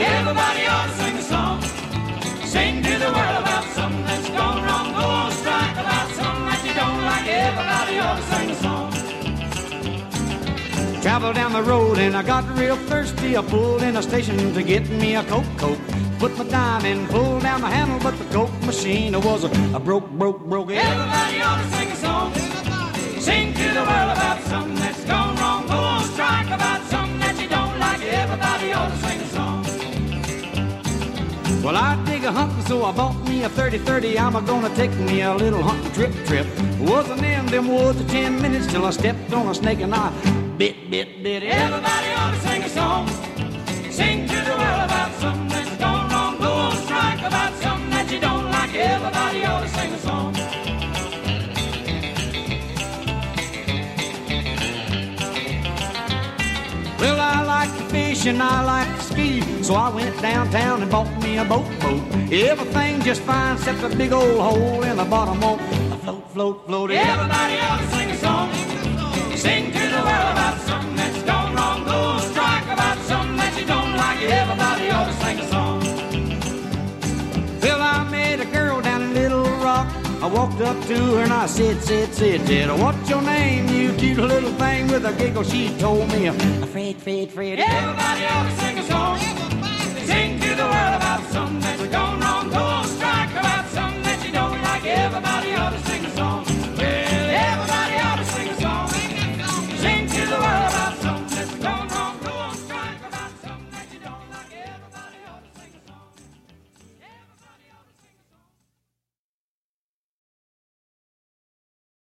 Everybody ought to sing a song. Sing to the world about something that's gone wrong. Go on strike about something that you don't like. Everybody ought to sing a song. Traveled down the road and I got real thirsty. I pulled in a station to get me a Coke Coke. Put my dime in, pulled down the handle, but the Coke machine was a, a broke, broke, broke. Everybody ought to sing a song. Everybody Sing to Well, I dig a hunting, so I bought me a 30-30. I'm a gonna take me a little hunting trip, trip. Wasn't in them woods for 10 minutes till I stepped on a snake and I bit, bit, bit. Everybody ought to sing a song. Sing to the world about something that's gone wrong. Go on strike about something that you don't like. Everybody ought to sing a song. Well, I like to fish and I like to ski, so I went downtown and bought me a boat boat. Everything just fine except a big old hole in the bottom of a float, float, float. Everybody ought walked up to her and I said, said, said, said, what's your name, you cute little thing with a giggle? She told me, Fred, Fred, Fred. Everybody ought to sing a song. Sing to